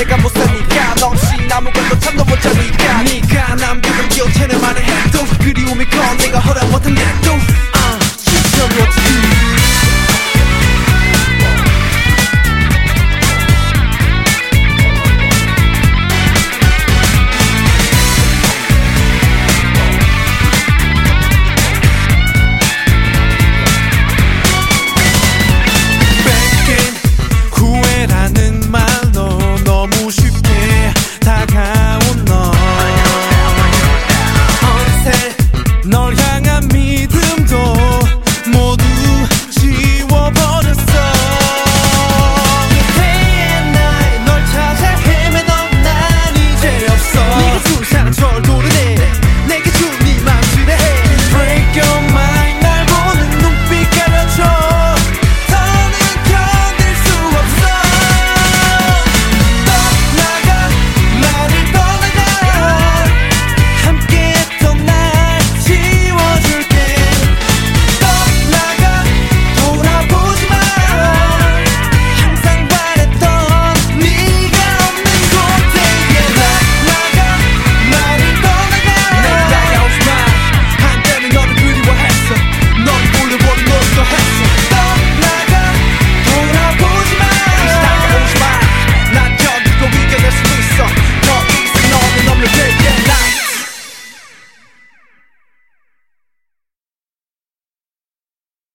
내가 못 사니까. 너 없이 아무것도 참도 못 자니까. 네가 남겨둔 기억 채널만의 행동 그리움이 커. 내가 허락 못한 게또